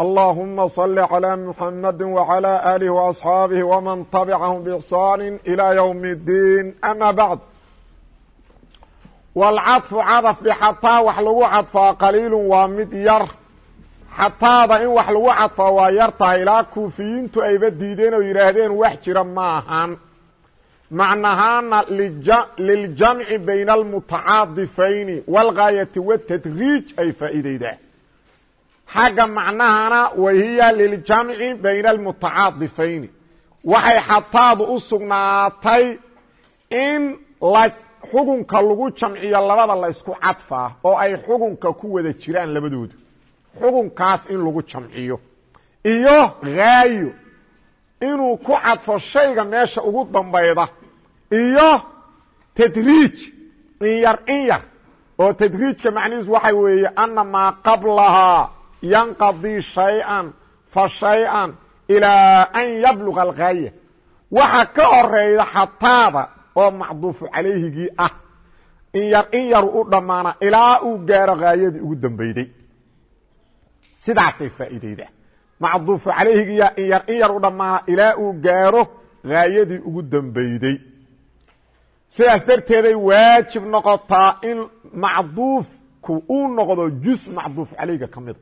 اللهم صل على محمد وعلى آله وأصحاabه ومن تبعهم بإحsان إلى يوم الدين أmا بعد والcaطف caطف bxataa wax lagu cadفaa qaliil waa mid yar xataada in wax lagu cadفaa waa yar tahay ilaa kuufiyiintu ayba diideen oo yidhaahdeen wax jira ma ahan macnahaana liljamci bayna almutacaadifayni wاlgaayati wالtadriij ay faa'iideydaa xagga macnahana wahiya liljamci bayna almutacaadifayni waxay xataadu u sugnaatay in la xugunka lagu jamciyo labada laysku cadfaa oo ay xugunka ku wada jiraan labadoodu. Xugunkaas in lagu jamciyo. Iyo haayo inuu ku cadfo shayga meesha ugu dambayda. Iyo tadriij in yar in yar. Oo tadriijka macnihiisu waxa weeye ana maa qablahaa yanqadii shay-an fa shay-an ilaa an yabluga algaaya waxa ka horreeya xataada oo macduufu calayhigii ah in yar in yaru u dhammaana ilaa uu gaaro haayadii ugu dambeyday sidaasay faa'iideydaa macduufu calayhigiiya in yar in yar u dhammaana ilaa uu gaaro haayadii ugu dambeyday sidaas darteeday waajib noqotaa in macduufku uu noqdo jus macduufu calayhiga ka mida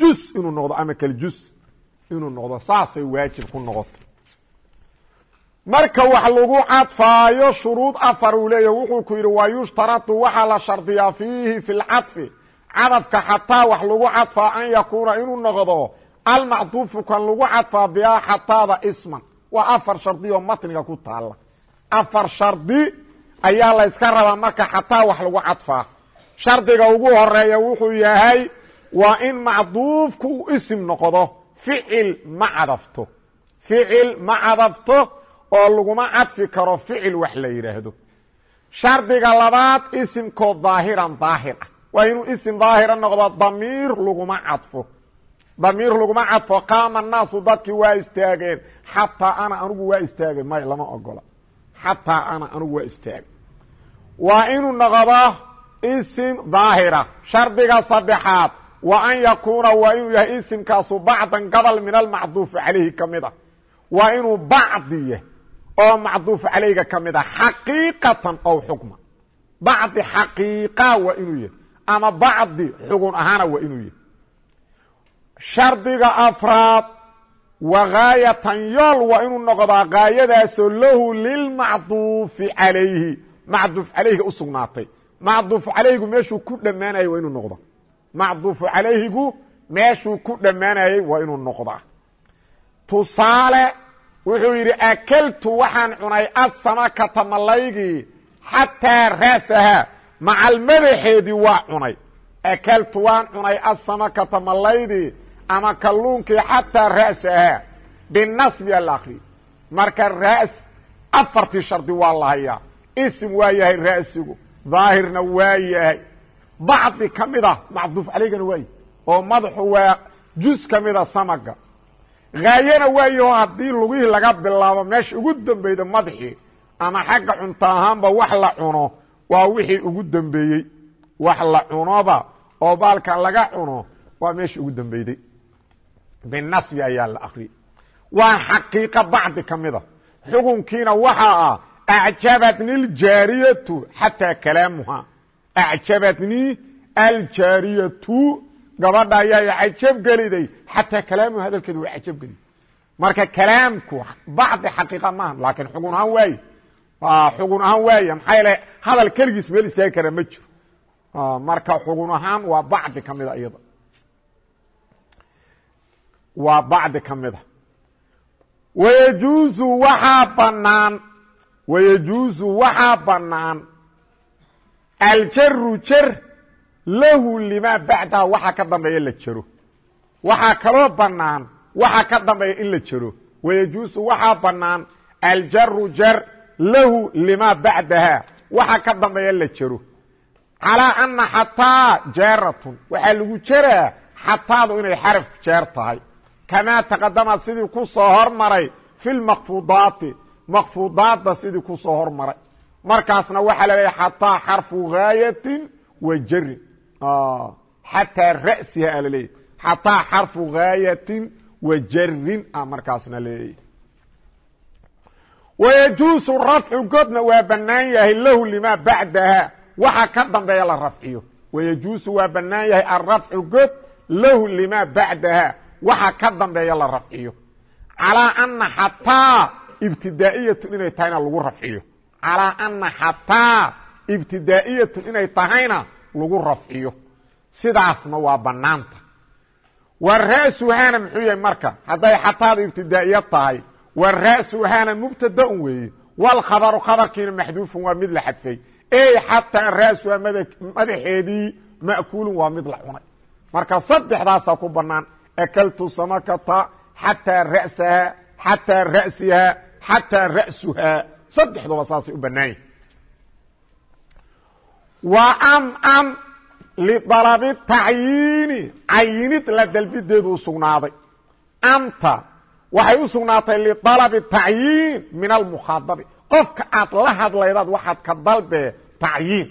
jus inuu noqdo ama kale jus inuu noqdo saasay waajib ku noqoto marka wax lagu cadfaayo shuruud afar uu leeyahy wuxuu ku yidhi waa yushtaratu waxaa la shardiyaa fiihi fi lcadfi cadafka xataa wax lagu cadfaa an yakuuna inuu noqdo almacduufu kan lagu cadfaa bihaa xataada isman waa afar shardi oo matniga ku taala afar shardi ayaa la yska rabaa marka xataa wax lagu cadfaa shardiga ugu horreeya wuxuu yahay waa in macduufku uu isim noqdo ficil ma cadafto. Ficil ma cadafto oo laguma cadfi karo ficil wax la yidhaahdo shardiga labaad isimkoo daahiran daahir ah. Waa inuu isim daahira noqdo damiir laguma cadfo. Damiir laguma cadfo qaama naasu dadkii waa istaageen. Xataa ana anigu waa istaagay may lama ogola. Xataa ana anigu waa istaagay waa inuu noqdo isim daahira. Shardiga saddexaad wa an yakuuna waa inuu yahay isimkaasu bacdan gobol min almacduufi calayhi ka mid a waa inuu bacdiya oo macduuf calayga ka mid a xaqiiqatan ow xukma. Bacdi xaqiiqa waa inuu yahay ama bacdi xugun ahaana waa inuu yahay. Shardiga afraad wa gaayatan yool waa inuu noqdaa gaayadaasoo lahu lilmacduufi calayhi. Macduuf calayhiga u sugnaatay. Macduuf calayhigu meeshuu ku dhammaanayay waa inuu noqda macduufu calayhigu meeshuu ku dhammaanayey waa inuu noqdaa. Tusaale wuxuu yidhi akeltu waxaan cunay asamakata malaygii xataa raasahaa. Macal madaxeedii waa cunay. Akeltu waan cunay asamakata malaydii ama kalluunkii xataa ra'sahaa binasbi ala akri marka ra's afartii shardi waa la hayaa. Isim waa yahay ra'sigu daahirna waa yahay bacdi ka mid a macduuf calaygana waayi oo madaxu waa jus ka mida samaga. Haayana waayaho haddii lugihii laga bilaabo meesha ugu dambeyda madaxii ama xagga cunto ahaanba wax la cuno waa wixii ugu dambeeyey. Wax la cunoba oo baalka laga cuno waa meesha ugu dambeyday binasbi ayaa la akriyay waa xaqiiqa bacdi ka mida xukunkiina waxaa ah acjabatni ljaariyatu xataa acjabatnii aljaariyatu gabadha ayaa cajab geliday xataa kalaamuha hadalkeeda waa cajab geliday marka kalaamku bacdi xaqiiqa maaha laakiin xugun ahaan waaye xugun ahaan waaya maxaa yeele hadal keligiis meel istaagi kara ma jiro marka xugun ahaan waa bacdi ka mida iyada waa bacdi ka mida wayajuuzu waxaa banaan wayajuuzu waxaa banaan aljaru jar lahu limaa bacdaha waxaa ka dambeeya la jaro. Waxaa kaloo banaan waxaa ka dambeeya in la jaro. Wayajuusu waxaa banaan aljaru jar lahu limaa bacdaha waxa ka dambeeya la jero calaa ana xataa jaaratun waxaa lagu jeraa xataadu inay xaraf jeer tahay. Kamaa taqadamaad sidii ku soo hormaray fi lmakfuudaati makfuudaadda sidii ku soo hormaray markaasna waxaa la leeyahay xataa xarfu gaayatin wa jarin xataa ra'siha a laleeyahy xataa xarfu gaayatin wa jarin a markaasna leeyahy wayajuusu rafcu godna waa bannaan yahay lahu limaa bacdaha. Waxa ka dambeeya la rafciyo. Wayajuusu waa bannaan yahay alrafcu god lahu limaa bacdaha. Waxa ka dambeeya la rafciyo. Calaa ana xataa ibtidaa'iyatun inay tahayna lagu rafciyo calaa ana xataa ibtidaa'iyatun inay tahayna lagu rafciyo. Sidaasna waa bannaanta. Wa ra'suhaana muxuu yahay marka hadday xataadu ibtidaa'iya tahay wa ra'suhaana mubtadaun weeye walkhabaru khabarkiina maxduufun waa mid la xadfay. Ey xataa ra'suha madaxeedii ma'kuulun waa mid la cunay. Marka saddexdaasaa ku bannaan akaltu samakata xataa ra'saha xataa ra'siha xataa ra'suhaa saddexduba saasay u bannaan yihiin wa am am lidalabi tacyiini cayinid la dalbideedu u sugnaaday. Amta waxay u sugnaatay lidalabi tacyiin min almukhaadabi qofka aad la hadlaydaad waxaad ka dalbee tacyiin.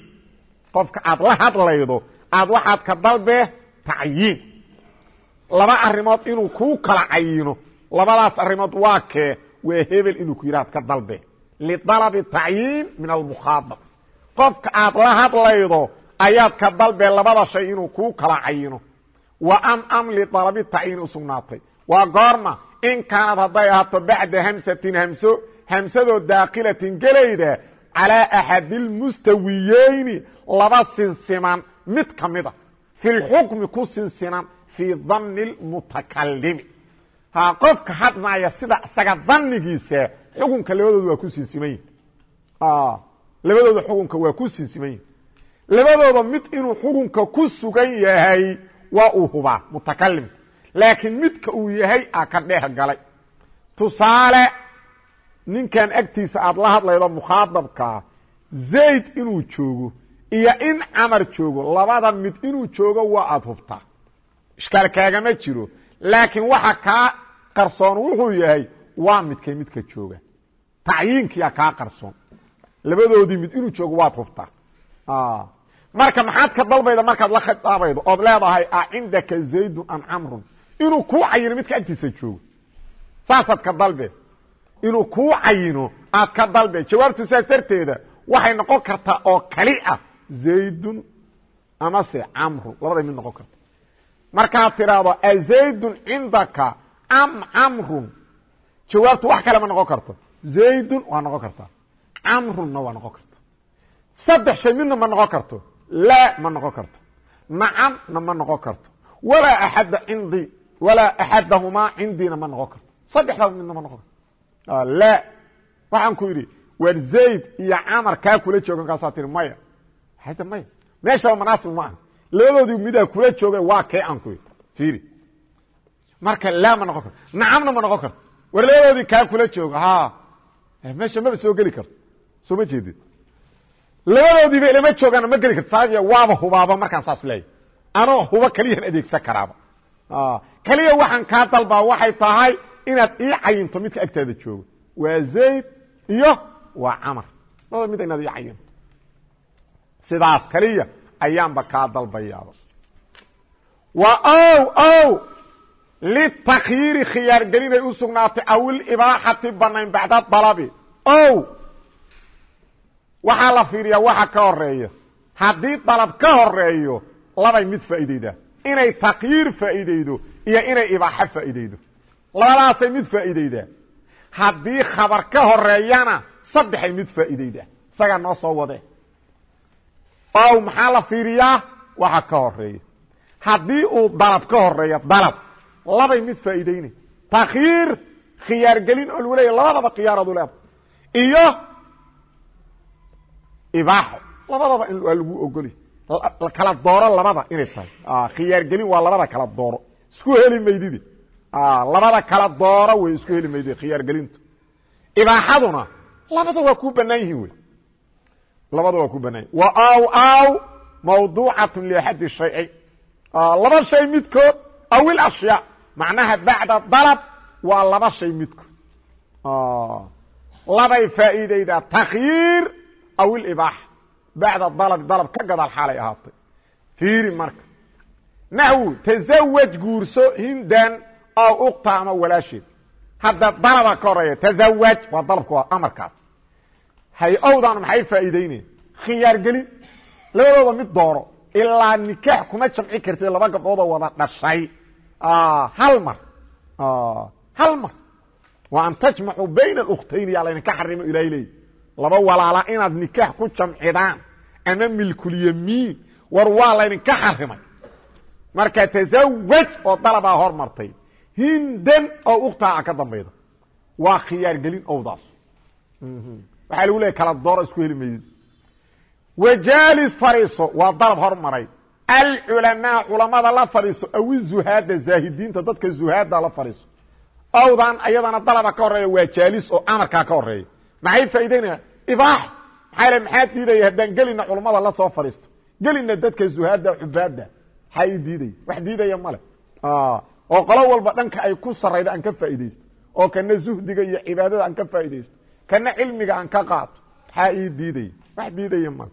Qofka aad la hadlaydo aad waxaad ka dalbee tacyiin. Laba arrimood inuu kuu kala cayino. Labadaas arrimood waa kee waa hebel inuu ku yidhahad ka dalbe lidalabi tacyiin min almukhaadab qofka aad la hadlaydo ayaad ka dalbee labada shay inuu kuu kala cayino wa am am lidalabi tacyiin u sugnaatay waa goorma in kaanad hadday ahaato bacda hamsatin hamso hamsadoo daakilatin gelayda calaa axadi lmustawiyeyni laba sinsiman mid ka mida fi lxukmi ku sinsinan fii danni lmutakalimi qofka hadnaaya sida isaga danigiisa xukunka labadooda waa ku sinsiman yihiin labadooda xukunka waa ku sinsiman yihiin labadooda mid inuu xukunka ku sugan yahay waa uu hubaa mutakalimka laakiin midka uu yahay a ka dheeh galay. Tusaale ninkan agtiisa aad la hadlaydo mukhaadabkaa zayd inuu joogo iyo in camar joogo labada mid inuu joogo waa aad hubtaa ishkaal kaagama jiro. Laakiin waxa kaa qarsoon wuxuu yahay waa midkay midka jooga tacyiinkiya kaa qarsoon. Labadoodii mid inuu joogo waad hubtaa. Marka maxaad ka dalbayda markaad la khitaabaydo ood leedahay a cindaka zaydun am camrun inuu kuu cayino midka agtiisa joogo. Saasaad ka dalbe. Inuu kuu cayino aad ka dalbe. Jawaabtu saas darteeda waxay noqon kartaa oo kali ah zaydun amase camrun labaday mid noqon karta. Markaad tidhaahdo azaydun cindaka am camrun jawaabtu wax kale ma noqon karto zaydun waa noqon kartaa camrunna waa noqon karta. Saddex shay midna ma noqon karto. Laa ma noqon karto. Nacamna ma noqon karto. Walaa axadda cindii walaa axadahumaa cindiina ma noqon karto. Saddexdaas midna ma noqon karto. Laa waxaan ku yidhi waar zayd iyo camar kaa kula jooga markaasaa tihi maya. Hada maya. Meeshaba manaasib ma aha. Labadoodii midaa kula jooga waa kee aan ku yidhi. Fiiri. Marka laa ma noqon karto. Nacamna ma noqon karto. War labadoodii kaa kula jooga meesha maba soo geli karto. Soo ma jeedid labadoodiiba ilama joogaana ma geli karto. Saaiya waaba hubaaba markaan saas leeyahy anoo huba keliyan adeegsan karaaba. Keliya waxaan kaa dalbaa waxay tahay inaad ii cayinto midka agtaada joogo. Waa zayd iyo waa camar. Labada mid inaad ii cayinto sidaas keliya ayaanba kaa dalbayaaba. Wa ow ow litakyiiri khiyaargelinay u sugnaatay awilibaaxati banayn bacda dalabi ow waxaa la fiiriyaa waxa ka horreeya haddii dalab ka horeeyo labay mid faa'iideydaa inay takyiir faa'iideydo iyo inay ibaaxo faa'iideydo labadaasay mid faa'iideydaa haddii khabar ka horeeyana saddexay mid faa'iideydaa isagaa noo soo wadee ow maxaa la fiiriyaa waxa ka horreeya haddii uu dalab ka horeeyo dalab labay mid faa'iideynay takyiir khiyaargelin oo lagu leeya labadaba khiyaaradu leeda iyo ibaaxo labadaba in waa lagu ogolya kala dooro labada inay tahay. Khiyaargelin waa labada kala dooro. Isku heli maydidi. Labada kala dooro way isku heli maydid khiyaargelintu. Ibaaxaduna labada waa ku banaan yihiin wey. Labada waa ku banaan yihiin wa aw aw mawduucatun liaxadi shaycayn laba shay midkood aw ilashyaa macnaha bacda dalab waa laba shay midkood labay faa'iidaydaa takhyiir aw ilibaaxa bacda dalabi dalab ka gadaal xaalay ahaatay. Fiiri marka. Naxwu tasawaj guurso hindan oo ukta ama walaasheed. Hadda dalaba ka horreeya tazawaj waa dalabka waa amarkaas. Hay'owdan maxay faa'iideyneen khiyaar gelin labadooda mid dooro. Ilaa nikaax kuma jamci kartid laba gabdhoodoo wada dhashay hal mar hal mar wa an tajmacuu bayna alukhtayni yaa laydinka xarimo ilahay leey laba walaala inaad nikaax ku jamcidaan ama milkulyamiin war waa laydinka xarimay marka tazawaj oo dalabaa hor martay hindan oo ukhtaa ka dambayda waa khiyaar gelin owdaas waxaa lagu leeya kala dooro isku heli maydi wajaalis fariiso waa dalab alculamaa culamada la fadhiiso aw izuhaada zaahidiinta dadka zuhaada la fadhiiso. Owdan ayadana dalaba ka horreeya waa jaalis oo amarkaa ka horreeya maxay faa'ideynaya ibaax! Maxaa maxaa diidaya haddaan gelina culamada la soo fadhiisto? Gelina dadka zuhaada cubaada maxaa ii diidaya wax diidaya male oo qolo walba dhanka ay ku sarayda aan ka faa'iidaysto. Oo kana zuhdiga iyo cibaadada aan ka faa'iidaysto. Kana cilmiga aan ka qaato. Maxaa ii diidaya wax diidaya male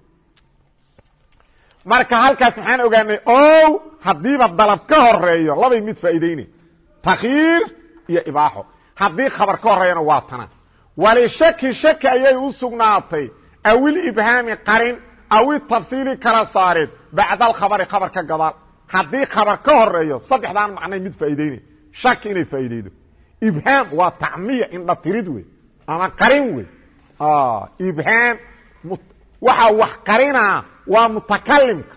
marka halkaas maxaan ogaanay ow haddiiba dalab ka horeeyo labay mid faa'iideynay takhyiir iyo ibaaxo. Haddii khabar ka horeeyana waa tana walishaki shaki ayay u sugnaatay. Awil ibhaami qarin awi tafsiili kala saareed bacda alkhabari khabar ka gadaal. Haddii khabar ka horeeyo saddexdaan macnay mid faa'iideynay shaki inay faa'iideydo ibhaam waa tacmiya indhatirid wey ama qarin wey ibhaam waxaa wax qarinaa waa mutakalimka.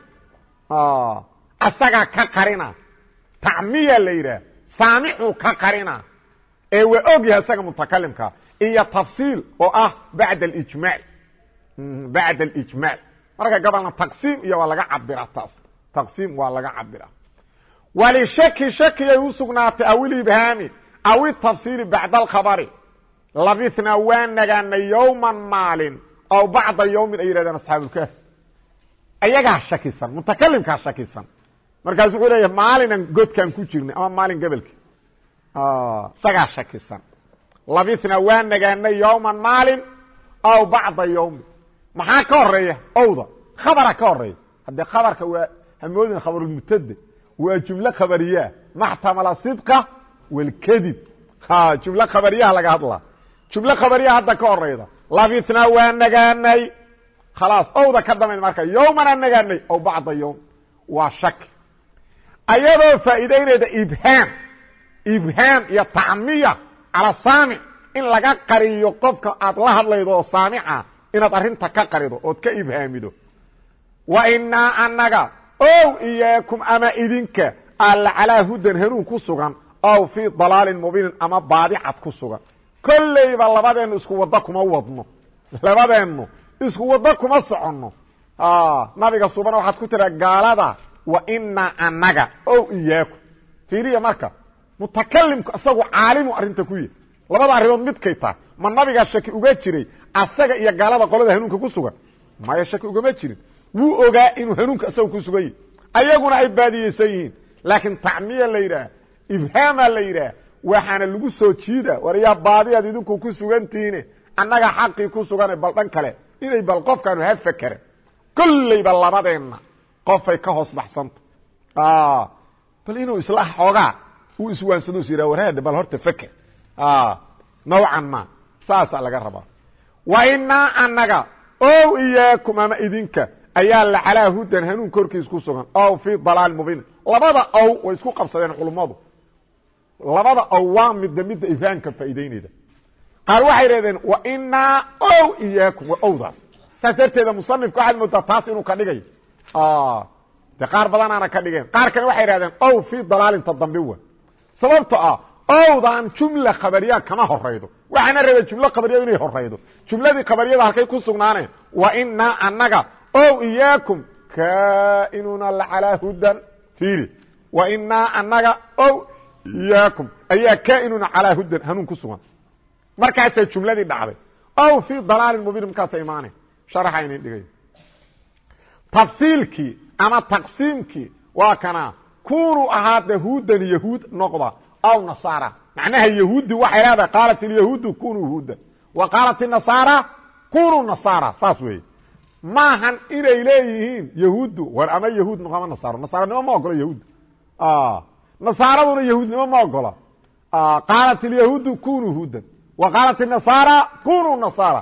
Asagaa ka qarina. Tacmiya la yidhaah saamicuu ka qarina. Ee waa og yahay asaga mutakalimka. Iyo tafsiil oo ah bacd alijmaal. Bacd alijmaal. Marka gabalna taqsiim iyo waa laga cabira taas. Taqsiim waa laga cabira walishaki shakiyay u sugnaatay awil ibhaami aw itafsiili bacda alkhabari. Labithnaa waa nagaanay yowman maalin aw bacda yowmin ay yidhahdeen asxaabulkaafi ayagaa shakisan mutakalimkaa shakisan. Markaasu wuxuu leeyahay maalinan godkaan ku jirnay ama maalin gebelka isagaa shakisan. Labithnaa waa nagaanay yowman maalin aw bacda yowmin maxaa ka horreeya owda khabara ka horreeya haddee khabarka waa hamoodin khabarulmubtade waa jumlo khabariyaa. Maxtamala sidqa walkadib jumlo khabariyaha laga hadlaa. Jumlo khabariyaha hadda ka horeyda labithnaa waa nagaanay khalaas owda ka dambayn marka yowmana nagaanay aw bacda yowm waa shaki ayadoo faa'iideynayda ibhaam ibhaam iyo tacmiya cala saamic in laga qariyo qofka aad la hadlaydo oo saamica inaad arrinta ka qarido ood ka ibhaamido wa inaa annaga ow iyaakum ama idinka alla calaa hudan hanuun ku sugan aw fii dalaalin mubiinin ama baadicad ku sugan kollayba labadeennu isku waddo kuma wadno labadeennu isku waddo kuma soconno. Nabiga subana waxaad ku tiraa gaalada wa inaa annaga. Ow iyaakum fiiriya marka mutakalimku isagu caalimu arrinta ku yahy labada arrimood midkay tahay. Ma nabigaa shaki uga jiray asaga iyo gaalada qolada hanuunka ku sugan? Maya shaki ugama jirin. Wuu ogaa inuu hanuunka isaga ku sugan yahy ayaguna ay baadiyeysan yihiin. Laakiin tacmiya la yidhaah ibhaama la yidhaah waxaana lagu soo jiida war yaa baadiyaad idinku ku sugantihiine annaga xaqii ku sugane bal dhan kale inay bal qofkaanu ha fakera kollayba labadeenna qofay ka hoos baxsanta. Bal inuu isla xoogaa uu iswaansado is yidhah warhaadha bal horta faker nawcan ma saasaa laga rabaa. Wa inaa annaga ow iyaakum ama idinka ayaa la calaa hudan hanuun korkiis ku sugan ow fii dalaal mubiin. Labada ow way isku qabsadeen culummadu. Labada ow waa midda midda ifhaamka faa'iideynayda qaar waxay idhahdeen wa inaa ow iyaakum waa owdaas. Saas darteeda musanifka waxaad moodaa taas inuu ka dhigayo de qaar badanaana ka dhigeen. Qaar kale waxay idhahdeen ow fii dalaalinta dambe wa sababto ah owdan jumla khabariya kama horaydo waxaana rabay jumlo khabariya inay horaydo jumladii khabariyada halkay ku sugnaaneen wa inaa annaga ow iyaakum kainuna lacalaa hudan. Fiiri wa inaa annaga ow iyaakum ayaa kainuna calaa hudan hanuun ku sugan markaasaa jumladii dhacday. Aw fii dalaalin mubiin markaasa imaane sharaxa inin dhigay. Tafsiilkii ama taqsiimkii waa kana kunuu ahaada huudan yahuud noqda aw nasaara. Macnaha yahuudi waxay leedahay qaalat ilyahuudu kunuu huudan wa qaalat inasaara kunuu nasaara. Saas weeye. Maahan inay leeyihiin yahuuddu war ama yahuud ama nasaaro. Nasaaranimo ma ogola yahuud. Nasaaraduna yahuudnimo ma ogola qaalat ilyahuudu kunuu huudan wa qaalat inasaara kunuu nasaara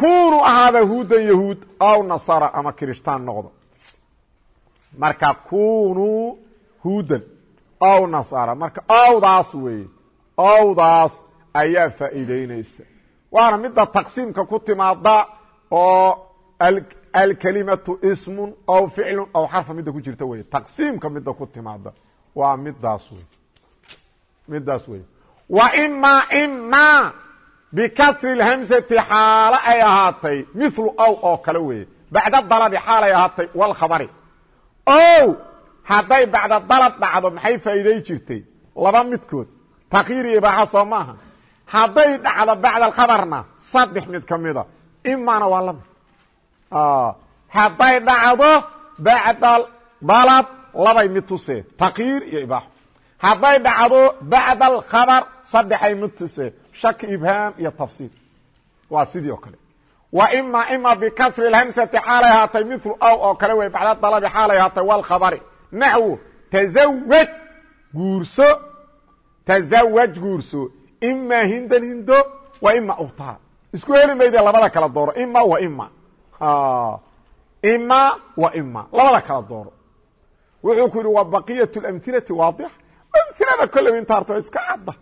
kunuu ahaada huudan yahuud aw nasara ama kirishtaan noqdo marka kunuu huudan aw nasara marka awdaas weeye awdaas ayaa faa'iideynaysa waana midda taqsiimka ku timaada oo alkelimatu ismun aw ficlun aw xarfa midda ku jirta wey taqsiimka midda ku timaada waa midaas wey midaas wey imaa imaa bikasri اhamsati xaalo ay ahaatay milu ow oo kale weeye. Bacda dalabi xaalay ahaatay wlkhabari ow hadday bacda dalab dhacdo maxay faa'iiday jirtay? Laba midkood. Takyiir iyo ibaaxa soo maaha. Hadday dhacdo bacda alkhabarna saddex mid ka mida. Imaana waa hadday dhacdo bacda dalab labay mid tusee. Takyiir iyo ibaaxo hadday dhacdo bacda alkhabar saddexay mid tusee shaki ibhaam iyo tafsiir waa sidii oo kale. Wa ima ima bikasri اhamsati xaalay ahaatay milu aw oo kale wey bacda dalabi xaalay ahaatay wlkhabari naxwu tazawaj guurso. Tazawaj guurso. Ima hindan hindo wa ima uktaha isku heli mayde labada kala dooro. Ima wa ima ima wa ima labada kala dooro. Wuxuu ku yihi wa baqiyat اlamhilati waadix amhilada kolley inta hartay iska cadda.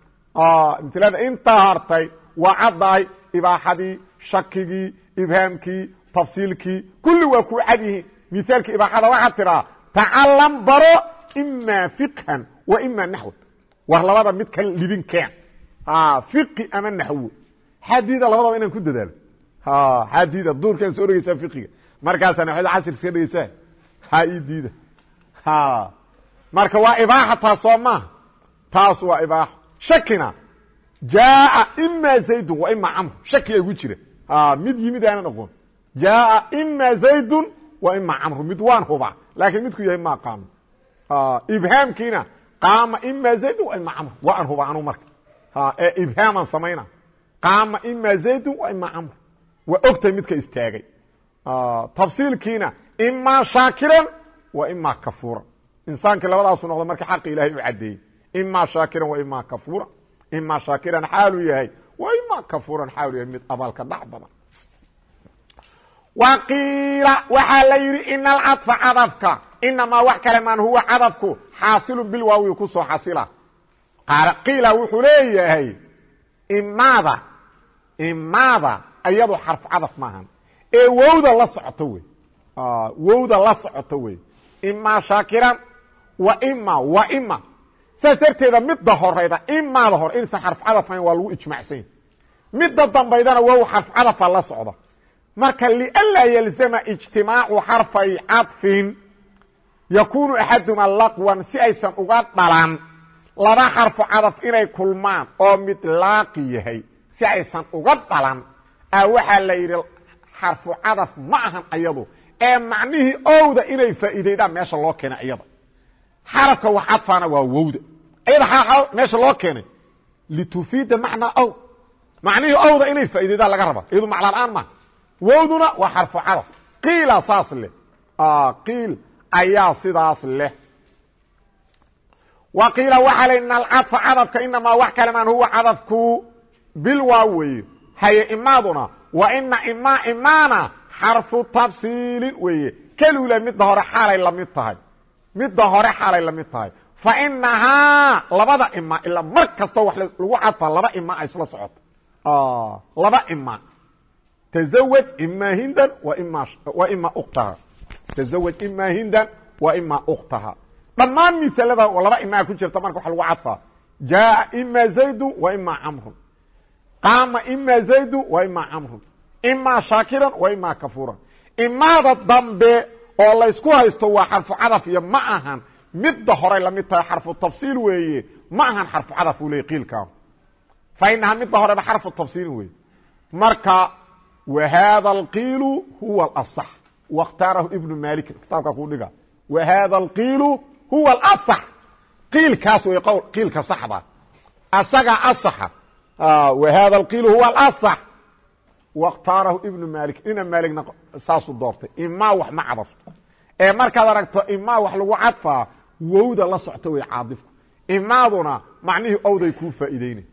Amhilada intaa hartay waa caddahay ibaaxadii shakigii ibhaamkii tafsiilkii kulli waa ku cad yihiin. Mithaalkii ibaaxada waxaad tiraa tacalam baro ima fiqhan wa ima naxwan war labada mid ka libin keen. Fiqi ama naxwo xadiida labadaba inaan ku dadaalo. Xadiida duurkaan soo dhegeysaa fiqiga markaasaa naxwada casr iska dhegeysaa ha ii diida marka waa ibaaxa taas soo maaha taas waa ibaaxo shakina. Jaaa ima zaydun wa ima camru shakiga igu jira. Mid yimid aanan aqoon jaaa ima zaydun wa ima camru mid waan hubaa. Laakiin midku yahay ma qaamo ibhaamkiina qaama ima zaydun wa ima camru wa an anu marka. Ee ibhaaman samayna. Qaama ima zaydun wa ima camru waa ogtahay midka istaagay. Tafsiilkiina ima shaakiran wa ima kafuuran insaankii labadaasu noqda marka xaqi ilahay u caddeeyey ima shaakiran wa ima kafuuran. Ima shaakiran xaaluu yahay wa ima kafuuran xaalu yahay. Mid abaalka dhac badan. Wa qiila waxaa la yidhi ina alcaطfa cadafka inamaa wax kale maan huwa cadafku xaasilu bilwaawi ku soo xasila. Qiila wuxuu leeyahay imaada imaada iyadu xarf cadaf maahan. Ee wowda la socoto wey. Wowda la socoto wey. Ima shaakiran wa ima saas darteeda midda horayda imaada hore inaysan xarf cadaf ahayn waa lagu ijmacsanya midda dambaydana wow xarf cadafa la socda marka lianlaa yalzama ijtimaacu xarfay cadfin yakuunu axaduma laqwan si aysan uga dhalan laba xarfu cadaf inay kulmaan oo mid laaqi yahay si aysan uga dhalan a waxaa la yidhi xarfu cadaf ma ahan ayadu ee macnihii owda inay faa'iidaydaan meesha loo keenay iyada xarafka wax cadfaana waa wowda. Ayada meesha loo keenay litufiida macnaa ow macnihii owda inay faa'idaydaan laga raba iyadu macnaan ma wowduna waa xarfu cadaf qiila saas leh. Qiil ayaa sidaas leh. Wa qiila waxaa le ina alcadfa cadafka inamaa wax kale maan huwa cadafku bilwaa weeye. Haye imaaduna wa ina ima imaana xarfu tafsiilin weeye. Kelula midda hore xaalay la mid tahay midda hore xalay la mid tahay. Fa inahaa labada ima ilaa mar kastoo wax lagu cadfaa laba ima ay isla socoto. Ah, laba ima tazawaj imaa hindan wa ima uktaha tazawaj imaa hindan wa ima ukhtaha. Dhammaan misalada oo laba imaa ku jirta marka waxa lagu cadfaa jaaa ima zaydu wa ima camrun qaama ima zaydu wa ima camrun ima shaakiran wa ima kafuuran imaada dambe oo laysku haysto waa xarfu cadaf iyo ma ahan midda horay la mid tahay xarfu tafsiil weeye ma ahan xarfu cadaf u ley qiilkaanu fa inahaa midda horeba xarfu tafsiil weeye. Marka wa haada alqiilu huwa alasax wakhtaarahu ibnu maalikin kitaabkaa kuu dhiga. Wa haada alqiilu huwa alasax qiilkaas wey qiilka saxda. Asagaa asaxa wa haada alqiilu huwa alasax waاkhtaarahu ibnu malik ina maaligna saasuu doortay imaa wax ma cadafto ee markaad aragto imaa wax lagu cadfaa wowda la socto wey caadifku imaaduna macnihii owday kuu faa'iideynay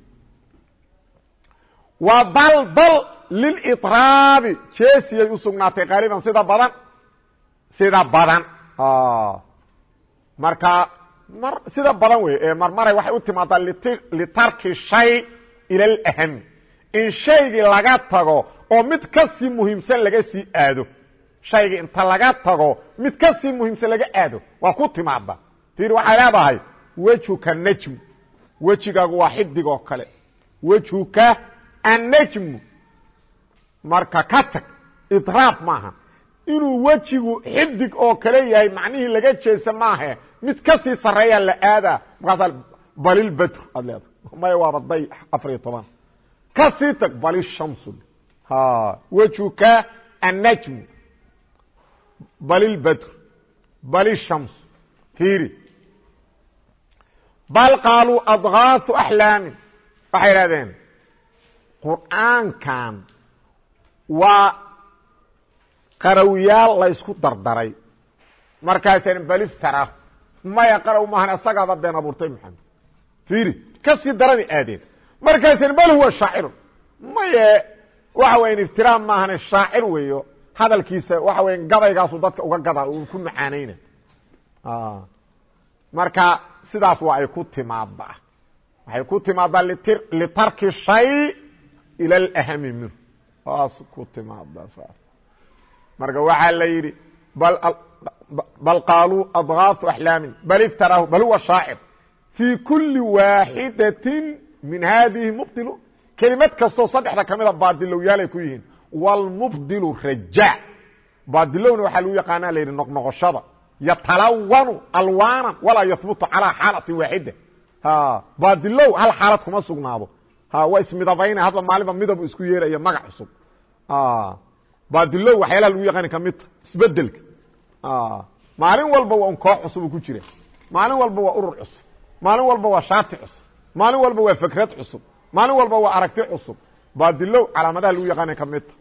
wa bal bal liliraabi jeesiyay u sugnaatay qaaliban sida badan sida badan marka mar sida badan wey marmaray waxay u timaadaa litarki shay ila alahami in shaygii laga tago oo mid ka sii muhiimsan laga sii aado. Shaygii inta laga tago mid ka sii muhiimsan laga aado waa ku timaada fiir waxay leedahay wejhuka najmu. Wejigaagu waa xidig oo kale. Wejhuka annajmu. Marka ka tag idraab maaha. Inuu wejigu xidig oo kale yahay macnihii laga jeesa maahe mid ka sii sarreeyaa la aadaa. Markaasaa balilbadr aad leedahay. Maya waaba day afariyo toban ka sii tag balishamsu wejhuka annajmu balilbadr balishamsu fiiri bal qaaluu adgaaثu axlaamin waxay idhahdeen qur'aankan waa qarawyaal laysku dardaray. Markaasaan baliftara maya qaraw maahan isagaaba been abuurtay maxamed fiiri ka sii darani aadeen markaasaan bal huwa shaacirun. Maye waxa weyan iftiraam maahane shaacir weeyo. Hadalkiisa waxa weya gabaygaasu dadka uga gadaa uu ku macaanayna. Marka sidaas waa ay ku timaadaa waxay ku timaadaa litarki shay ila alahami minhu. Saas ku timaadaa saas marka waxaa la yidhi bal qaaluu adgaaثu axlaamin bal iftaraahu bal huwa shaacir. Fii kuli waaxidatin min hadihi mubdilu kelimad kastoo saddexda kamida baadilowyaalay ku yihiin wاlmubdilu rajaa baadilowna waxaa lagu yaqaana la yidhi noqnoqoshada. Yatalawanu alwaanan walaa yahbutu calaa xaalatin waaxida baadilow hal xaalad kuma sugnaado. Waa ismidabayna hadba maalinba midabu isku yeelaya magac cusub. Baadilow waxyaalaha lagu yaqaani kamidta isbeddelka maalin walba waa un koox cusubu ku jira. Maalin walba waa urur cusub. Maalin walba waa shaati cusub maalin walba waa fikrad cusub. Maalin walba waa aragti cusub. Baadilow calaamadaha lagu yaqaana kamidta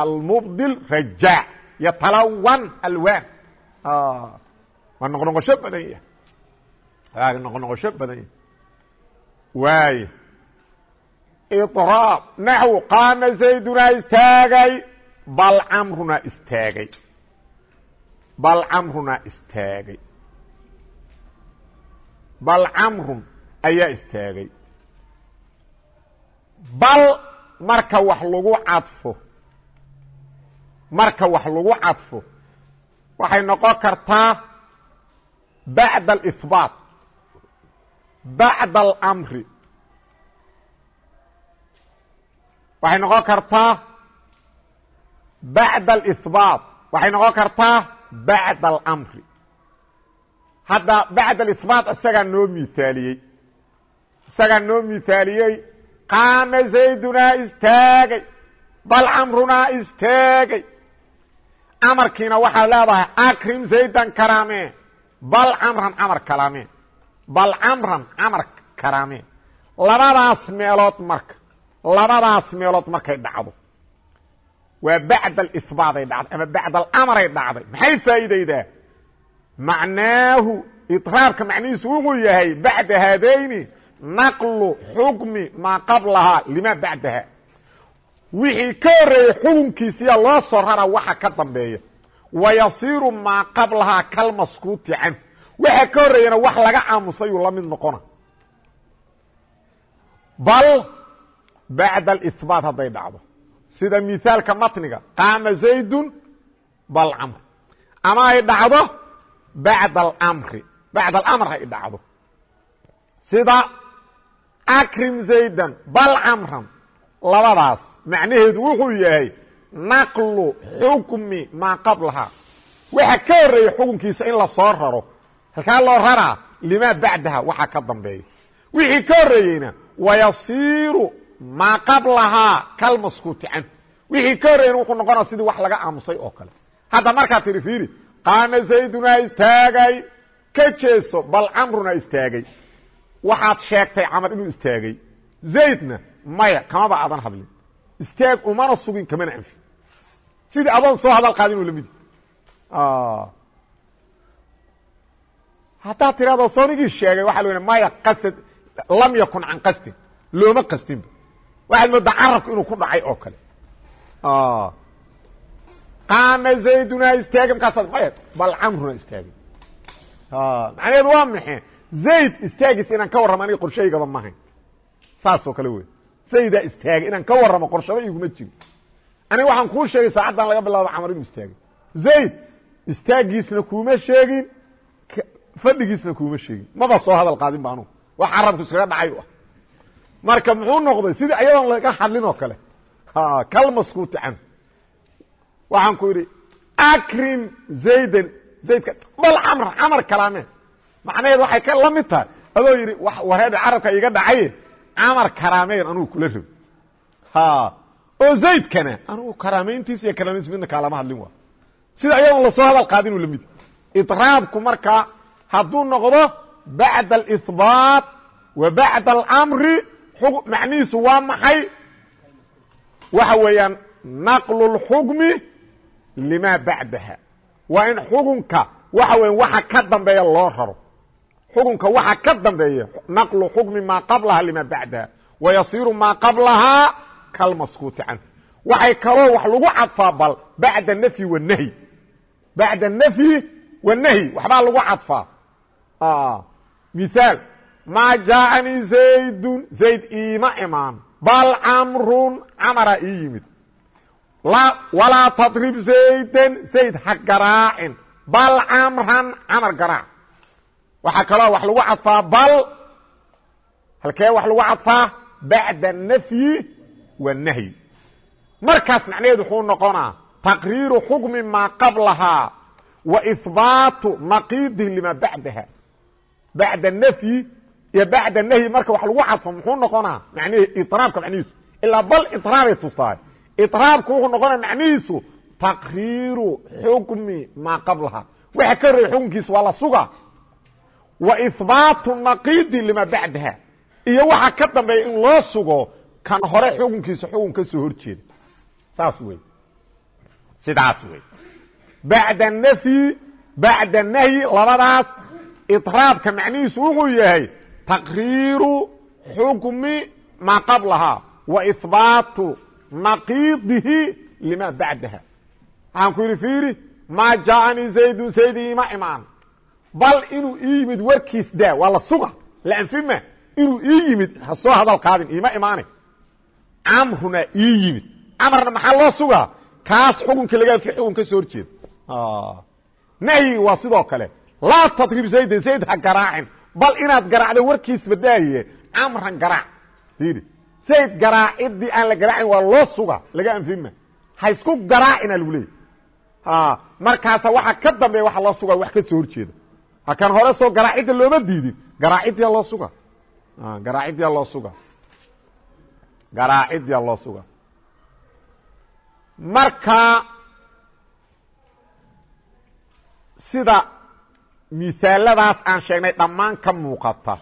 almubdil rajaa yatalawan alwaan. Waa noqnoqosho badan yahay. Noqnoqosho badan yahay. Waay iطraab naxw qaama zaydunaa istaagay bal camrunaa istaagay. Bal camrunaa istaagay. Bal camrun ayaa istaagay. Bal marka wax lagu cadfo marka wax lagu cadfo waxay noqon kartaa bacda alihbaat bacda alamri waxay noqon kartaa bacda alihbaat waxay noqon kartaa bacda alamri hadda bacda alihbaat isagaa noo miaaliyey isagaa noo miaaliyey qaama zaydunaa istaagay bal camrunaa istaagay. Amarkiina waxaad leedahay akrim zaydan karaame bal camran camar karaame bal camran camar karaame. Labadaas meelood marka labadaas meelood markay dhacdo. Waa bacda alihbaaday dhacday ama bacda alamaray dhacday. Maxay faa'iidaydaa macnaahu iطraabka macnihiisu wuxuu yahay bacda haadayni naqlu xukmi maa qablahaa lima bacdaha wixii ka horreeyey xukunkiisiyaa loo soo rara waxa ka dambeeya wayasiiru maa qablahaa kalmaskuuti can waxa ka horreeyana wax laga aamusayuu la mid noqona bal bacda alihbaat hadday dhacdo sida mithaalka matniga qaama zaydun bal camr ama ay dhacdo bacda alamri bacda alamr ay dhacdo sida akrim zaydan bal camran labadaas macnaheedu wuxuu yahay naqlu xukmi maa qablahaa waxa ka horreeya xukunkiisa in la soo raro halkaa loo raraa limaa bacdaha waxaa ka dambeeya. Wixii ka horreeyeyna wayasiiru maa qablahaa kalmaskuuti can wixii ka horreyn wuxuu noqonaa sidii wax laga aamusay oo kale. Hadda markaad tihi fiiri qaama zaydunaa istaagay ka jeeso bal camrunaa istaagay waxaad sheegtay camar inuu istaagay. Zaydna maya kamaba aadan hadlin. Istaag umana sugin kamana anfi. Sidii adoon soo hadal qaadin u lamidi haddaad tirahdo soonigii sheegay waxa la maya qasad lam yakun can qasdin. Looma qasdinba waxaad moodaa carabku inuu ku dhacay oo kale. Qaama zaydunaa istaagay markaasaad maya bal camruna istaagay. Macnaheedu waa maxe zayd istaagiis inaan ka warramo aniga qorshahaygaba mahayn saasoo kale wey zaydaa istaagay inaan ka warramo qorshaba iguma jiro aniga waxaan kuu sheegay saacaddan laga bilaabo camar inuu istaagay zayd istaagiisna kuuma sheegin fadhigiisna kuuma sheegin maba soo hadal qaadin ba anugu wax carabku iskaga dhacay u ah marka muxuu noqday sidii ayadoon laga hadlin oo kale kalmaskuuti can waxaan ku idhi akrim zaydan zaydka bal camr camar kalaame macnaheed waxay ka la mid tahay. Adoo yidhi wareedha carabka iga dhacaye camar karaameen anugu kula rabo oo zaydkana anugu karaamayntiisa iyo karaamayntiis midna kaalama hadlin waa. Sida ayadoon la soo hadal qaadin u la mid idraabku markaa hadduu noqdo bacda alihbaat wa bacda almri macnihiisu waa maxay? Waxa weeyaan naqlu اlxukmi lima bacdaha. Waa in xukunka waxa weya waxa ka dambeeya loo raro xukunka waxa ka dambeeya naqlu xukmi maa qablaha lima bacdaha wayasiiru maa qablahaa kalmaskuuti canhu. Waxay kaloo wax lagu cadfaa bal bacda nafyi wanahyi bacda nafyi wanahyi waxbaa lagu cadfaa. Miaal maa jaaanii zaydun zayd iima imaan bal camrun camara ii yimid. Walaa tadrib zaydan zayd ha garaacin bal camran camar garaac waxaa kaloo wax lagu cadfaa bal. Halkee wax lagu cadfaa? Bacda nafyi wanahyi markaas macnaheedu wuxuu noqonaa taqriiru xukmi maa qablahaa wa ihbaatu naqiidihi lima bacdaha. Bacda nafyi iyo bacda nahyi marka wax lagu cadfo muxuu noqonaa manihi iraabka macnihiisu. Ilaa bal iraabay tustaay iraabku wuxuu noqonaya macnihiisu taqriiru xukmi maa qablaha. Waxa ka horreeya xukunkiisa waa la suga wa ihbaatu naqiidi lima bacdaha. Iyo waxa ka dambeeya in loo sugo kan hore xukunkiisa xukun ka soo horjeeda. Saas wey sidaas wey bacda nafyi bacda nahyi labadaas iطraabka macnihiisu wuxuu yahay taqriiru xukmi maa qablahaa wa ihbaatu naqiidihi lima bacdaha. Waxaan ku yidhi fiiri maa jaaanii bal inuu ii yimid warkiis daa waa la suga laanfima inuu ii yimid ha soo hadal qaadin iima imaane. Camruna ii yimid. Camarna maxaa loo sugaa? Kaas xukunka laga xukun ka soo horjeeda. Nahyi waa sidoo kale. Laa tadrib zaydan zayd ha garaacin. Bal inaad garaacdo warkiisba daaye camran garaac. Fiiri zayd garaacidii aan la garaacin waa loo suga laga anfima ha isku garaacina lagu leeyay markaasa waxa ka dambeeya waxa loo sugaa wax ka soo horjeeda kan hore soo garaacidda looma diidin. Garaaciddiya loo suga. Garaaciddiya loo suga. Garaaciddiya loo suga. Marka sida misaaladaas aan sheegnay dhammaan ka muuqata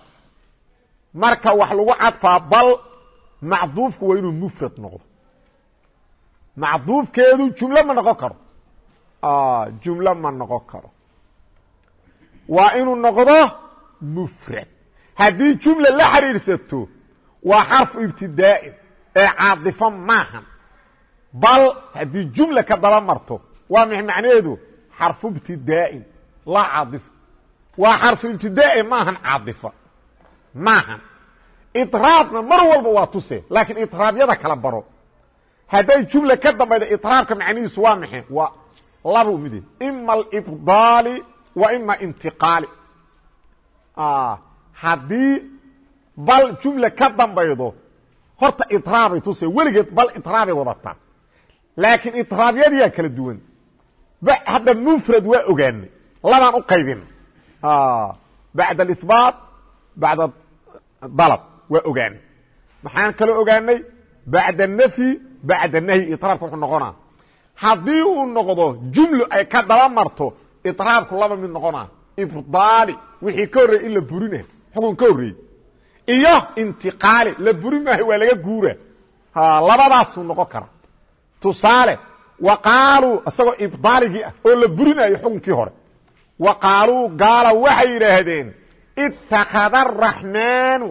marka wax lagu cadfaa bal macduufku waa inuu mufrad noqdo. Macduufkeedu jumlo ma noqon karo. Jumlo ma noqon karo waa inuu noqdo mufrad. Haddii jumla la xidhiidhsato waa xarfu ibtidaa'in ee caadifo maahan. Bal haddii jumla ka daba marto waa mix macnaheedu xarfu ibtidaa'in la caadifo. Waa xarfu ibtidaa'e maahan caadifa maahan. Idraabna mar walba waa tuse laakiin idraabyada kala baro. Hadday jumla ka dambayda idraabka macnihiisu waa maxe waa labu mide ima alibdaali wa ima intiqaali haddii bal jumla ka dambaydo horta iطraabay tuse weligeed bal iطraabay wadataa laakiin iطraabyadiyaa kala duwan hadda mufrad waa ogaanay labaan u qaybin bacd اإثbاaط bacd dalb waa ogaanay maxaan kaloo ogaanay bacda nafyi bacda nahyi iطraabka wuxuu noqonaa haddii uu noqdo jumlo ay ka daba marto iطraabku laba mid noqonaa ibdaali wixii ka horreeyey in la burina xukun ka horreeyey iyo intiqaali la buri maayo waa laga guura. Labadaasuu noqon kara tusaale wa qaaluu isagoo ibdaaligii ah oo la burinayo xukunkii hore. Wa qaaluu gaala waxay yidhaahdeen itakada araxmaanu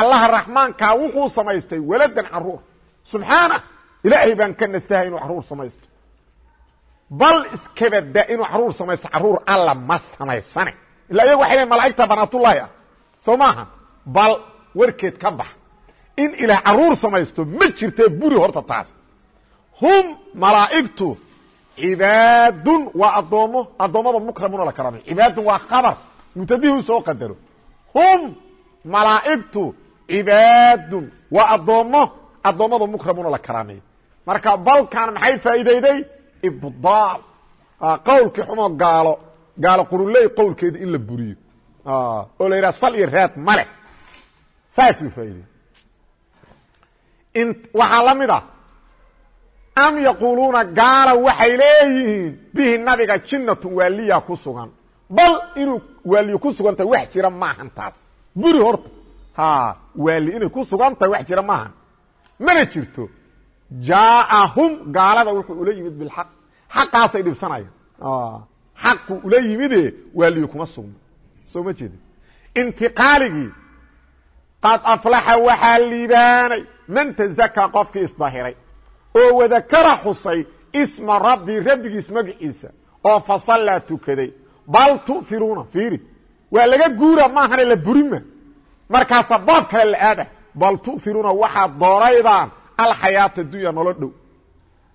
allaha raxmaankaa wuxuu samaystay waladan carruur. Subxaana ilaahay baan ka nastahay inuu carruur samaysto bal iskabada inuu carruur samaysto carruur alla ma samaysane. Ila iyagu waxay lein malaa'igta banaatullaahi ah soo maaha? Bal warkeed ka bax. In ilaah carruur samaysto ma jirtee buri horta taas. Hum malaa'igtu cibaadun waa addoommo addoommada mukramuna la karamay cibaadun waa khabar mubtadihuu soo qadaro. Hum malaa'igtu cibaadun waa addoommo addoommada mukramuna la karaamay marka balkan maxay faa'iideyday ibdaal qowlkii xumo gaalo gaalo quruley qowlkeeda in la buriyo. Oo la yidhaha sal iyo raad male saas buu faaidey waxaa la mid a am yaquuluuna gaala waxay leeyihiin bihi nabiga jinnatun waaliya ku sugan. Bal inuu waaliyo ku sugan tahay wax jira maahan taas. Buri horta waali inay ku sugan tahay wax jira maahan mana jirto jaaahum gaalada wuxuu ula yimid bilxaq. Xaqaasay dhibsanayaan xaqu ula yimide waaliyo kuma sugno. Soo ma jeedi intiqaaligii qad aflaxa waxaa liibaanay man tazakaa qofkii isdahiray oo wadakara xusay isma rabbi rabbigiis magaciisa oo fasallaa tukaday. Bal tu'iruuna fiiri. Waa laga guura maahane la burima. Markaasa baab kale la aada. Bal tu'iruuna waxaad dooraydaan alxayaata dunya nolo dhow.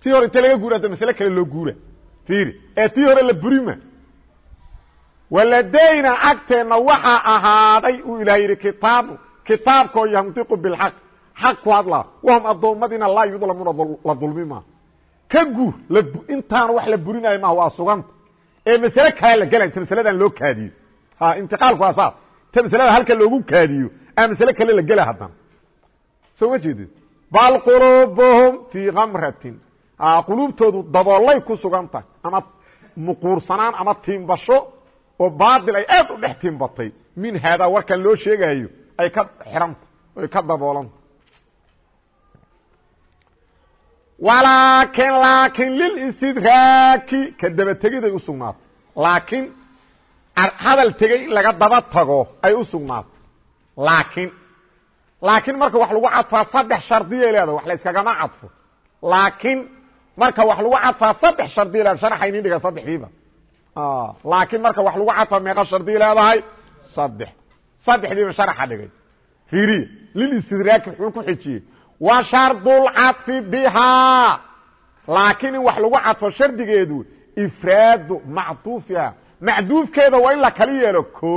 Tii hore inta laga guura hadda masle kale loo guura? Fiiri ee tii hore la burima. Waladayna agteenna waxaa ahaaday uu ilaah yidhi kitaabu kitaabkoo yantiqu bilxaq. Xaq ku hadlaa wahum addoommadiina laa yudlamuuna la dulmi maa ka guur intaana wax la burinayo maha waa suganta ee masale kale la gelay inta masaladan loo kaadiyo. Intiqaalku waa saas. Inta masalada halka loogu kaadiyo a masale kale la gela haddana soo ma jeedid bal quluubuhum fii kamratin quluubtoodu daboolay ku sugan tahay. Ama muquursanaan ama tiimbasho oo baatil ay aad u dhex tiimbatay min haadaa warkan loo sheegayo ay ka xiranta ay ka daboolanta walaakin laakin lilistidraaki ka daba tegiday u sugnaatay. Laakiin hadal tegey in laga daba tago ay u sugnaatay. Laakiin laakiin marka wax lagu cadfaa saddex shardiyay leedahay wax la yskagama cadfo. Laakiin marka wax lagu cadfaa saddex shardiya leedahay sharaxa inin dhiga saddexdiiba laakiin marka wax lagu cadfaa meeqa shardiya leedahay saddex. Saddexdiiba sharaxa dhigay. Fiiriya lilistidraaki muxuu ku xijiyey. Wa shardulcadfi bihaa laakiin in wax lagu cadfo shardigeedu ifraadu macduufiha. Macduufkeeda waa in la kala yeelo ko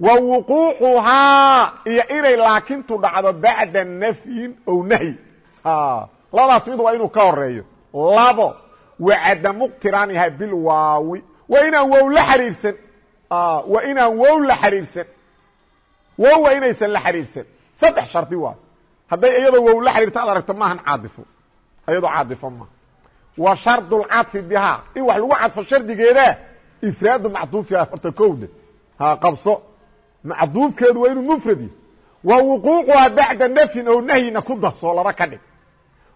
wa wuquucuhaa iyo inay laakintu dhacdo bacda nafyin ow nahyi. Labadaas mid waa inuu ka horeeyo labo wa cadamu qtiraaniha bilwaawi waa inaan wow la xariirsan. Waa inaan wow la xariirsan. Wow waa inaysan la xariirsan. Saddex shardi waa. Hadday iyadoo wow la xariirto ad aragto maahan caadifo. Iyadoo caadifo maaha wa shardu lcadfi bihaa. In wax lagu cadfo shardigeeda ifraadu macduufiha horta kowda qabso macduufkeedu waa inuu mufradi wa wuquucuhaa bacda nafyin ow nahyina ku darso laba ka dhig.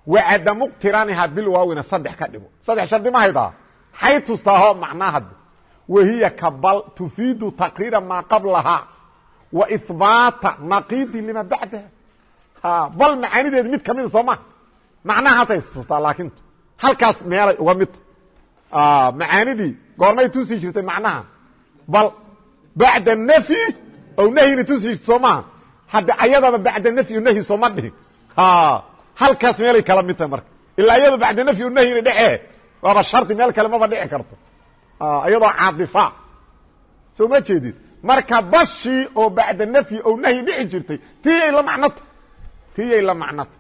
Wa cadamu qtiraaniha bilwaawina saddex ka dhigo. Saddex shardi ma haydaa xay tustaaho macnaa hadda wahiya ka bal tufiidu taqriira maa qablahaa wa ihbaata naqiidi lima bacdaha. Bal macaanideedi mid kamida soo maha macnaha hatay tustaa laakintu halkaas meelay uga midta macaanidii goormay tusi jirtay macnaha bal bacda nafyi ow nahyina tusi jirta soo maha hadda ayadaba bacda nafyi nahyi sooma dhihin halkaas meelay kala mid tahay marka. Ilaa iyado bacda nafyi nahyina dhece waaba shardi meel kale maba dhici karto. Iyadoo caadifa. Soo ma jeedid marka bashii oo bacda nafyi ow nahyi dhici jirtay tiyay la macnota tiyay la macnota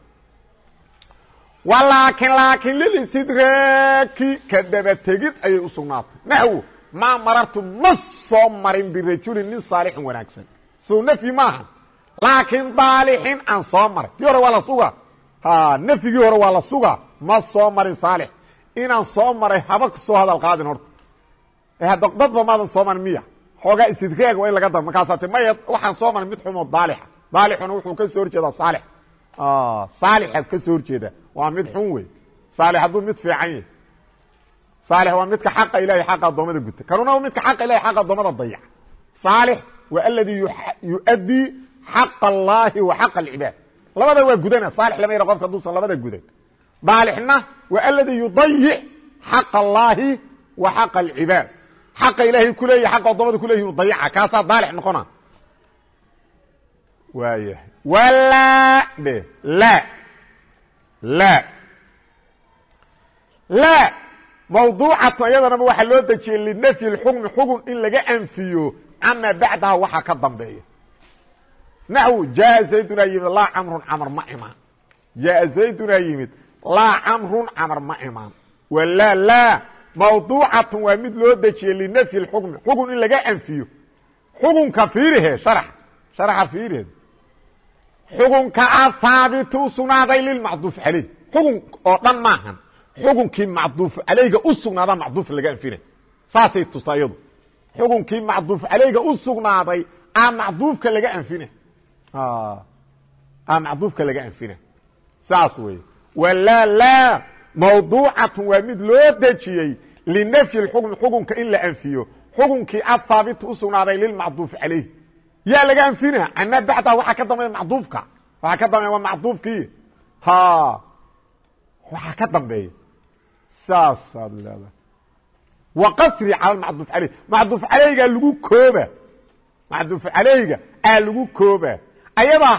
walaakin laakin lilistidraaki ka daba tegid ayay u sugnaatay. Naxwo maa marartu ma soo marin birajulin nin saalixin wanaagsan. Sow nafyi maaha laakiin daalixin aan soo maray kii hore waa la suga nafyigii hore waa la suga ma soo marin saalix. Inaan soo maray haba soo hadal qaadin horta. Hadda dadba maadan soo marin miya. Xoogaa istidkaaga waa in laga dab markaasaa ti maya waxaan soo marin mid xumo daalixa. Daalixuna wuxuu ka soo horjeedaa saalix. Saalixa ka soo horjeeda waa mid xun wey saalix hadduu mid fiican yahy saalix waa midka xaqa ilahay xaqa addoommada guta kanuna waa midka xaqa ilahay xaqa addoommada dayaca saalix waa aladii yu'addii xaqa allaahi wa xaqa alcibaad labada waa gudana saalix lama yara qofka haduusan labada gudan. Daalixna waa aladii yudayic xaqa allaahi wa xaqa alcibaad xaqa ilaahay kuleeyahy xaqa addoommada kuleyahy inu dayaca kaasaa daalix noqona? Waayahay walaa dhe la la la mawduucatu iyadanaba waxaa loo dejiyey linafyi اxukmi xugun in laga anfiyo camaa bacdaha waxaa ka dambeeya. Naxw jaa zaydunaa yimid laa camrun camr ma imaan. Jaa zaydunaa yimid laa camrun camr ma imaan. Walaa laa mawduucatun waa mid loo dejiyey linafyi اxukmi xugun in laga anfiyo. Xugunka fiirihe sharax sharaxa fiiriheed. Xugunka ahaabitu u sugnaaday lilmacduuf caleyh xugun oo dhan maahan xukunkii macduuf calayga u sugnaadaa macduuf laga anfinay saasay tusta iyadu xukunkii macduuf calayga u sugnaaday a macduufka laga anfina a macduufka laga anfina saas wey walaa laa mawduucatun waa mid loo dejiyey linafyi اxukmi xukunka in la anfiyo. Xukunkii ahaabita u sugnaaday lilmacduuf calayh yaa laga anfina cana bacdaa waxaa ka dambeeya macduufka. Waxaa ka dambeeya waa macduufkii. Waxaa ka dambeeya saasaad leeda wa qasri cala macduuf aleyh macduuf caleyga lagu kooba macduuf caleyga aa lagu kooba ayadaa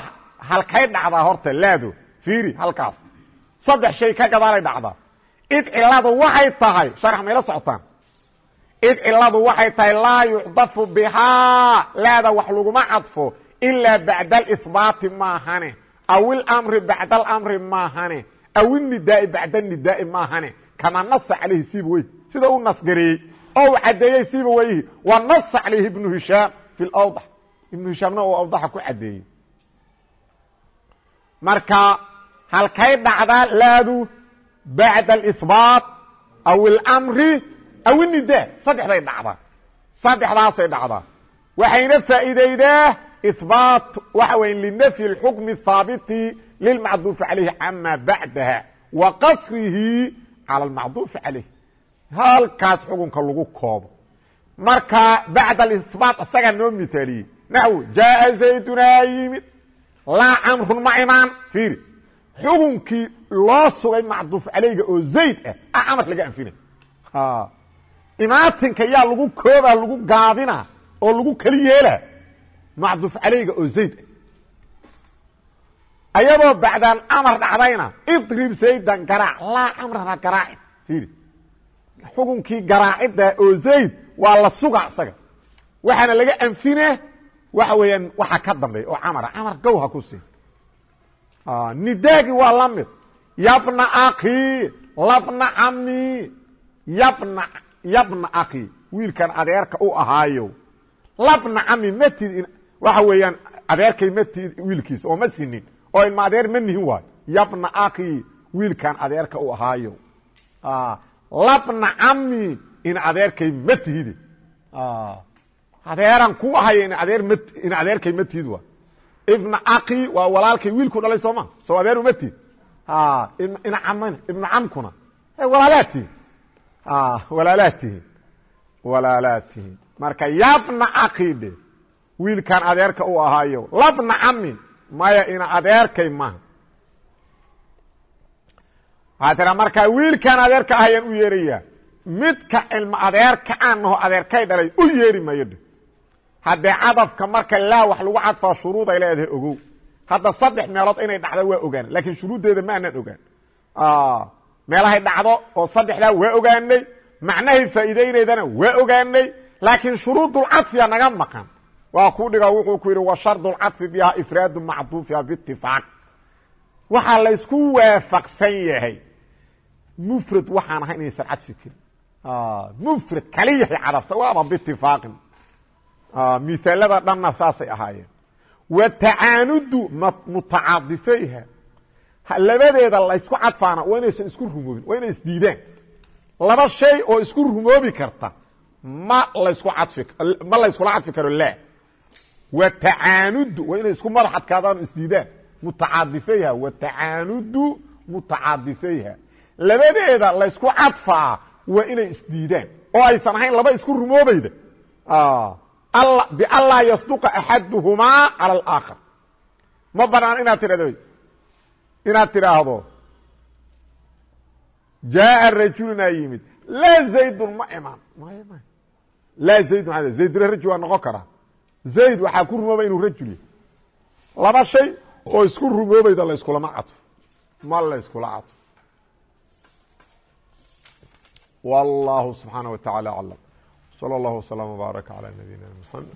halkay dhacdaa horta laado. Fiiri halkaas. Saddex shay ka gadaalay dhacdaa. Id ciladu waxay tahay sharax mayla socotaan. Id ciladu waxay tahay laa yucdafu bihaa. Laada wax laguma cadfo ilaa bacda alihbaati maahane. Aw ilamri bacda alamri maahane. Aw inidaai bacda nidaai maahane ama nasa alayhi siiba wey sida u nasgareeyey oo cadeeyey siiba weyhi wa nasa calayhi ibnu hishaam fi awdax ibnu hishaamna uu awdaxa ku cadeeyey marka halkay dhacdaa laadu bacda alihbaat aw almri aw inida saddexday dhacdaa saddexdaasay dhacdaa waxayna faa'iidaydaa ihbaat waxa weya linafyi اlxukmi اhaabiti lilmacduufi calayhi cama bacdaha wa qasrihi calى اlmacduufi calayh halkaas xukunka lagu koobo marka bacd alihbaat isagaa noo mithaaliyey naxw jaaa zaydunaa yimid laa camrun ma imaan fiiri xukunkii loo sugay macduuf calayga oo zayd ah a camar laga anfina imaatinka yaa lagu koobaa lagu gaabina oo lagu keli yeela macduuf calayga oo zayd ah ayadoo bacdaan amar dhacdayna. Idrib zaydan garaac. Laa camrana garaacin. Fiiri. Xukunkii garaacidda oo zayd waa la suga isaga. Waxaana laga anfine waxa weeyaan waxa ka dambeeya oo camara camar gow ha ku siin. Nidaagi waa la mid. Yabna aki labna cami yabna yabna aki wiilkan adeerka u ahaayo labna cami matid waxa weeyaan adeerkay matid wiilkiisa oo ma sinin oo ilma adeer ma nihin waayo yabna aki wiilkan adeerka u ahaayo. Labna cami in adeerkay ma tihide adeeran ku ahayo in adeerkay ma tihid waay ibna aki waa walaalkay wiilku dhalay sooma soo adeer uma tihid? Ina camn ibna camkuna? Walaalaa tihin walaalaa marka yabna aki dhe wiilkan adeerka u ahaayo labna camin maya ina adeerkay maha waxaa tiraa markaa wiilkaan adeerka ah ayaan u yeerayaa midka ilma adeerka aan naho adeerkay dhalay u yeeri mayo. Dhe haddee cadafka marka laa wax lagu cadfaa shuruuday leedahay ogow. Hadda saddex meelood inay dhacdo waa ogaan. Laakiin shuruuddeeda ma aanan ogaan. Meelahay dhacdo oo saddexdaa waa ogaanay macnahay faa'iideynaydana waa ogaanay laakiin shuruudulcadfiya naga maqan waa kuu dhiga wuxuu ku yidhi wa shardulcadfi biha ifraadu macduufiha biitifaaq waxaa laysku waafaqsan yahay mufrad waxaan ahay inaysan cadfi karin. Mufrad kaliyahay cadafta waaba biitifaaqin miaalada dhanna saasay ahaayeen. Wa tacaanudu mutacaadifayha labadeeda laysku cadfaana waa inaysan isku rumoobin waa inay isdiidaan. Laba shay oo isku rumoobi karta ma lasku cadfi ma layskula cadfi karo la wa tacaanudu waa inay isku madax adkaadaan isdiidaan mutacaadifayha wa tacaanudu mutacaadifayha labadeeda laysku cadfaa waa inay isdiidaan oo aysan ahayn laba isku rumoobayda bianlaa yasduqa axaduhumaa cala alaakhar ma banaan inaad tidhahdo inaad tidhaahdo jaaa rajulunaa yimid laa zaydun ma iman my laa zaydun rajul waa noqon karaa zayd waxaa ku rumooba inuu rajul yahy laba shay oo isku rumoobayda layskulama cadfo ma layskula cadfo والله سبحانه وتعالى أعلم صلى الله وسلم وبارك على نبينا محمد